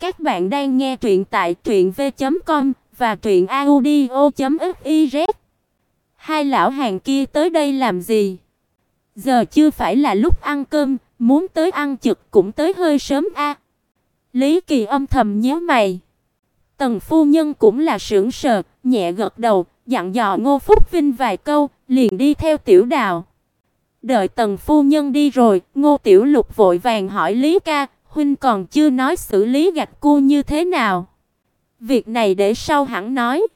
Các bạn đang nghe truyện tại truyệnv.com và truyệnaudio.fiz. Hai lão hàng kia tới đây làm gì? Giờ chưa phải là lúc ăn cơm, muốn tới ăn trực cũng tới hơi sớm a. Lý Kỳ âm thầm nhíu mày. Tần phu nhân cũng là sững sờ, nhẹ gật đầu, dặn dò Ngô Phúc Vinh vài câu, liền đi theo Tiểu Đào. Đợi Tần phu nhân đi rồi, Ngô Tiểu Lục vội vàng hỏi Lý ca, huynh còn chưa nói xử lý gạch cu như thế nào. Việc này để sau hẳn nói.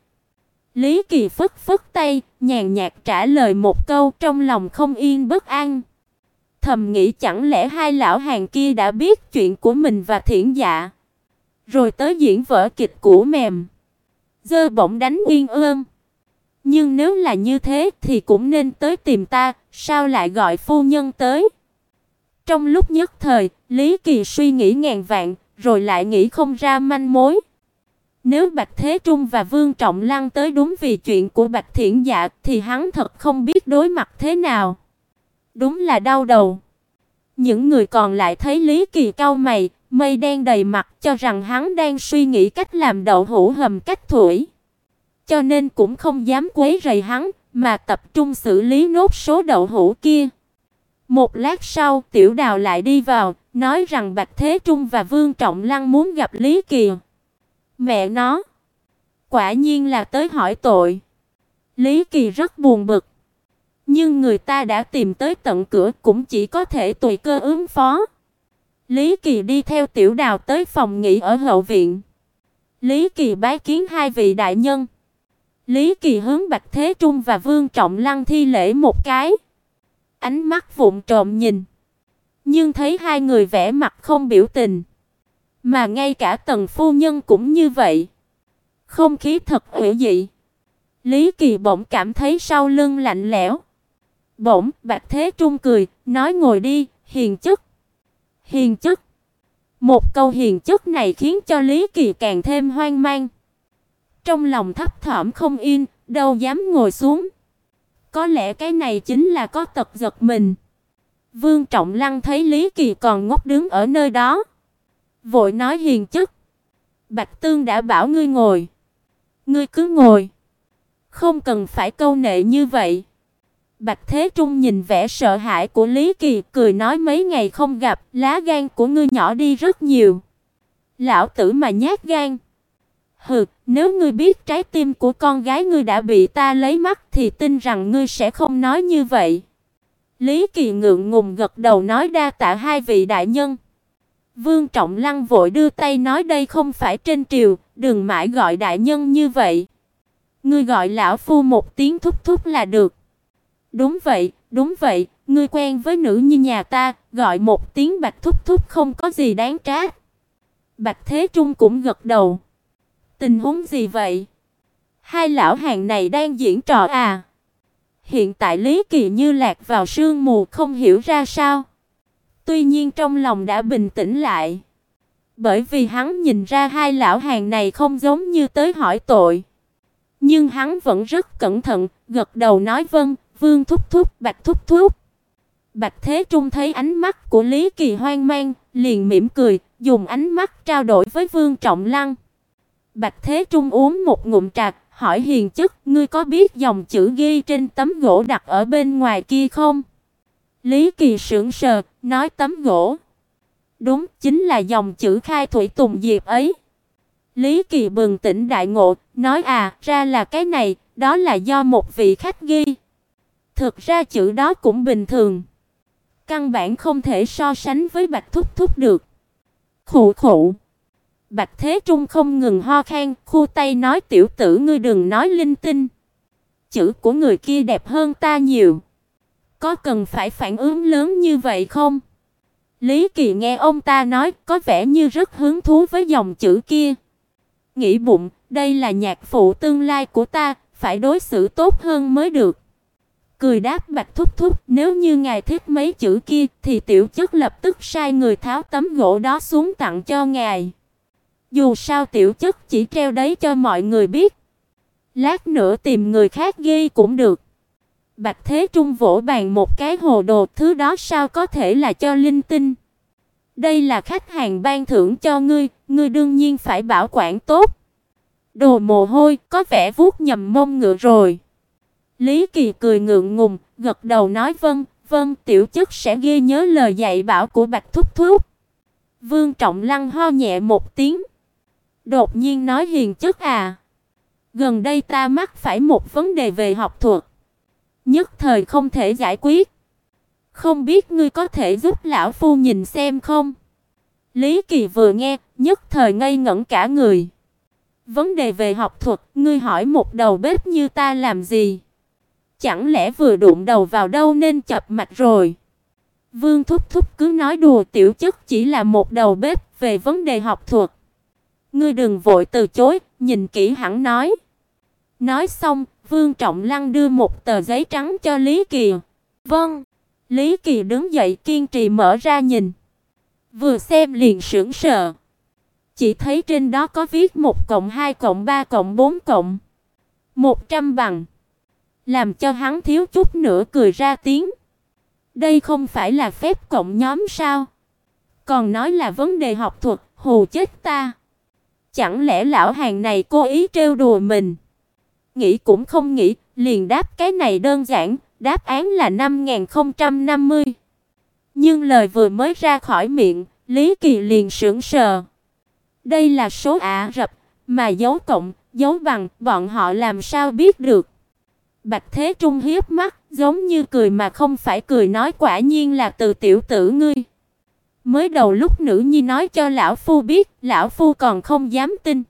Lý Kỳ phất phất tay, nhàn nhạt trả lời một câu, trong lòng không yên bất an. Thầm nghĩ chẳng lẽ hai lão hàng kia đã biết chuyện của mình và Thiển Dạ, rồi tới diễn vở kịch cũ mềm, dơ bỗng đánh Uyên Ương. Nhưng nếu là như thế thì cũng nên tới tìm ta, sao lại gọi phu nhân tới? Trong lúc nhất thời, Lý Kỳ suy nghĩ ngàn vạn, rồi lại nghĩ không ra manh mối. Nếu Bạch Thế Trung và Vương Trọng Lăng tới đúng vì chuyện của Bạch Thiển Dạ thì hắn thật không biết đối mặt thế nào. Đúng là đau đầu. Những người còn lại thấy Lý Kỳ cau mày, mây đen đầy mặt cho rằng hắn đang suy nghĩ cách làm đậu hũ hầm cách thủy Cho nên cũng không dám quấy rầy hắn, mà tập trung xử lý nốt số đậu hũ kia. Một lát sau, Tiểu Đào lại đi vào, nói rằng Bạch Thế Trung và Vương Trọng Lăng muốn gặp Lý Kỳ. Mẹ nó, quả nhiên là tới hỏi tội. Lý Kỳ rất buồn bực. Nhưng người ta đã tìm tới tận cửa cũng chỉ có thể tùy cơ ứng phó. Lý Kỳ đi theo Tiểu Đào tới phòng nghỉ ở hậu viện. Lý Kỳ bái kiến hai vị đại nhân. Lý Kỳ hướng Bạch Thế Trung và Vương Trọng Lăng thi lễ một cái ánh mắt vụng trộm nhìn. Nhưng thấy hai người vẻ mặt không biểu tình, mà ngay cả Tần phu nhân cũng như vậy. Không khí thật hữu dị. Lý Kỳ bỗng cảm thấy sau lưng lạnh lẽo. Bỗng, Bạch Thế Trung cười, nói ngồi đi, hiền chất. Hiền chất. Một câu hiền chất này khiến cho Lý Kỳ càng thêm hoang mang. Trong lòng thấp thỏm không yên, đâu dám ngồi xuống. Có lẽ cái này chính là có tật giật mình. Vương Trọng Lăng thấy Lý Kỳ còn ngốc đứng ở nơi đó, vội nói hiền chất. Bạch Tương đã bảo ngươi ngồi, ngươi cứ ngồi, không cần phải câu nệ như vậy. Bạch Thế Trung nhìn vẻ sợ hãi của Lý Kỳ, cười nói mấy ngày không gặp, lá gan của ngươi nhỏ đi rất nhiều. Lão tử mà nhát gan. Hừ, nếu ngươi biết trái tim của con gái ngươi đã bị ta lấy mất thì tin rằng ngươi sẽ không nói như vậy. Lý Kỳ ngượng ngùng gật đầu nói đa tạ hai vị đại nhân. Vương Trọng Lăng vội đưa tay nói đây không phải trên triều, đừng mãi gọi đại nhân như vậy. Ngươi gọi lão phu một tiếng thúc thúc là được. Đúng vậy, đúng vậy, ngươi quen với nữ như nhà ta, gọi một tiếng Bạch thúc thúc không có gì đáng trách. Bạch Thế Trung cũng gật đầu. Tình huống gì vậy? Hai lão hàng này đang diễn trò à? Hiện tại Lý Kỳ như lạc vào sương mù không hiểu ra sao. Tuy nhiên trong lòng đã bình tĩnh lại. Bởi vì hắn nhìn ra hai lão hàng này không giống như tới hỏi tội. Nhưng hắn vẫn rất cẩn thận, gật đầu nói vâng, Vương thúc thúc, Bạch thúc thúc. Bạch Thế Trung thấy ánh mắt của Lý Kỳ hoang mang, liền mỉm cười, dùng ánh mắt trao đổi với Vương Trọng Lăng. Bạch Thế Trung uống một ngụm trà, hỏi hiền chức: ngươi có biết dòng chữ ghi trên tấm gỗ đặt ở bên ngoài kia không? Lý Kỳ sững sờ, nói tấm gỗ. Đúng, chính là dòng chữ khai thủy tùng diệp ấy. Lý Kỳ bừng tỉnh đại ngộ, nói à, ra là cái này, đó là do một vị khách ghi. Thực ra chữ đó cũng bình thường. Căn bản không thể so sánh với Bạch Thúc Thúc được. Khụ khụ. Bạch Thế Trung không ngừng ho khan, khu tay nói tiểu tử ngươi đừng nói linh tinh. Chữ của người kia đẹp hơn ta nhiều. Có cần phải phản ứng lớn như vậy không? Lý Kỳ nghe ông ta nói có vẻ như rất hứng thú với dòng chữ kia. Nghĩ bụng, đây là nhạc phụ tương lai của ta, phải đối xử tốt hơn mới được. Cười đáp Bạch Thúc Thúc, nếu như ngài thích mấy chữ kia thì tiểu chất lập tức sai người tháo tấm gỗ đó xuống tặng cho ngài. Dù sao tiểu chất chỉ treo đấy cho mọi người biết. Lát nữa tìm người khác ghi cũng được. Bạch Thế Trung vỗ bàn một cái hồ đồ, thứ đó sao có thể là cho linh tinh. Đây là khách hàng ban thưởng cho ngươi, ngươi đương nhiên phải bảo quản tốt. Đồ mồ hôi, có vẻ vuốt nhầm mông ngựa rồi. Lý Kỳ cười ngượng ngùng, gật đầu nói vâng, vâng, tiểu chất sẽ ghi nhớ lời dạy bảo của Bạch Thúc Thúc. Vương Trọng Lăng ho nhẹ một tiếng. Đột nhiên nói hiền chất à. Gần đây ta mắc phải một vấn đề về học thuật. Nhất thời không thể giải quyết. Không biết ngươi có thể giúp lão phu nhìn xem không? Lý Kỳ vừa nghe, nhất thời ngây ngẩn cả người. Vấn đề về học thuật, ngươi hỏi một đầu bếp như ta làm gì? Chẳng lẽ vừa đụng đầu vào đâu nên chập mạch rồi? Vương Thúc Thúc cứ nói đùa tiểu chất chỉ là một đầu bếp về vấn đề học thuật. Ngươi đừng vội từ chối, nhìn kỹ hẳn nói. Nói xong, Vương Trọng Lăng đưa một tờ giấy trắng cho Lý Kỳ. "Vâng." Lý Kỳ đứng dậy kiên trì mở ra nhìn. Vừa xem liền sững sờ. Chỉ thấy trên đó có viết 1 cộng 2 cộng 3 cộng 4 cộng 100 bằng. Làm cho hắn thiếu chút nữa cười ra tiếng. Đây không phải là phép cộng nhóm sao? Còn nói là vấn đề học thuật, hù chết ta. Chẳng lẽ lão hàng này cố ý trêu đùa mình? Nghĩ cũng không nghĩ, liền đáp cái này đơn giản, đáp án là 5050. Nhưng lời vừa mới ra khỏi miệng, Lý Kỳ liền sững sờ. Đây là số Ả Rập, mà dấu cộng, dấu bằng, bọn họ làm sao biết được? Bạch Thế Trung hiếp mắt, giống như cười mà không phải cười nói quả nhiên là từ tiểu tử ngươi. Mới đầu lúc nữ nhi nói cho lão phu biết, lão phu còn không dám tin.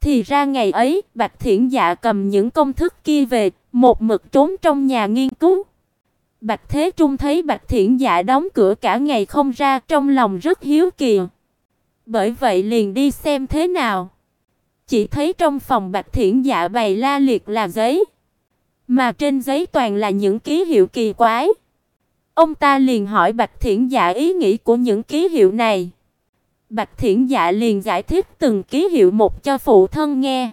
Thì ra ngày ấy, Bạch Thiển Dạ cầm những công thức kia về, một mực trốn trong nhà nghiên cứu. Bạch Thế Trung thấy Bạch Thiển Dạ đóng cửa cả ngày không ra, trong lòng rất hiếu kỳ. Bởi vậy liền đi xem thế nào. Chỉ thấy trong phòng Bạch Thiển Dạ bày la liệt là giấy, mà trên giấy toàn là những ký hiệu kỳ quái. Ông ta liền hỏi Bạch Thiển Dạ ý nghĩ của những ký hiệu này. Bạch Thiển Dạ liền giải thích từng ký hiệu một cho phụ thân nghe.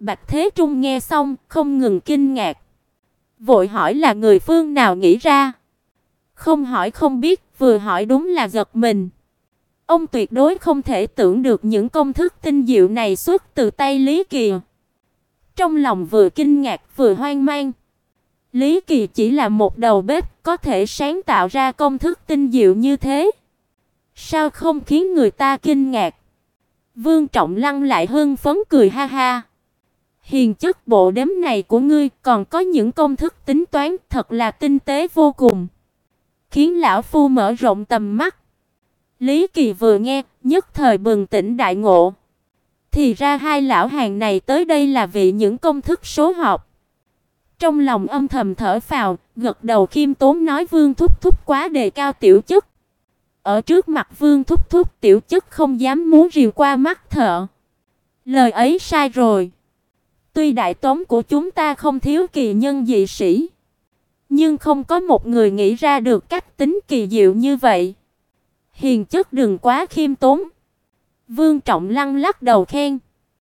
Bạch Thế Trung nghe xong, không ngừng kinh ngạc. Vội hỏi là người phương nào nghĩ ra? Không hỏi không biết, vừa hỏi đúng là giật mình. Ông tuyệt đối không thể tưởng được những công thức tinh diệu này xuất từ tay Lý Kỳ. Trong lòng vừa kinh ngạc vừa hoang mang. Lý Kỳ chỉ là một đầu bếp, có thể sáng tạo ra công thức tinh diệu như thế. Sao không khiến người ta kinh ngạc? Vương Trọng Lăng lại hưng phấn cười ha ha. Hiền chất bộ đếm này của ngươi còn có những công thức tính toán thật là tinh tế vô cùng. Khiến lão phu mở rộng tầm mắt. Lý Kỳ vừa nghe, nhất thời bừng tỉnh đại ngộ. Thì ra hai lão hàng này tới đây là vì những công thức số học. Trong lòng âm thầm thở phào, gật đầu khiêm tốn nói Vương thúc thúc quá đề cao tiểu chất. Ở trước mặt Vương thúc thúc tiểu chất không dám muốn rìu qua mắt thợ. Lời ấy sai rồi. Tuy đại tống của chúng ta không thiếu kỳ nhân dị sĩ, nhưng không có một người nghĩ ra được cách tính kỳ diệu như vậy. Hiền chất đừng quá khiêm tốn. Vương Trọng Lăng lắc đầu khen.